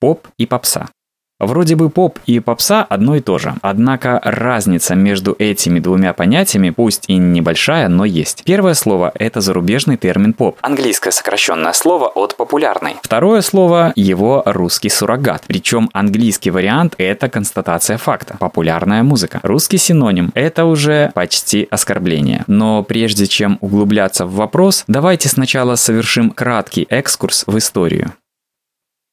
Поп и попса. Вроде бы поп и попса одно и то же. Однако разница между этими двумя понятиями, пусть и небольшая, но есть. Первое слово – это зарубежный термин поп. Английское сокращенное слово от популярный. Второе слово – его русский суррогат. Причем английский вариант – это констатация факта. Популярная музыка. Русский синоним – это уже почти оскорбление. Но прежде чем углубляться в вопрос, давайте сначала совершим краткий экскурс в историю.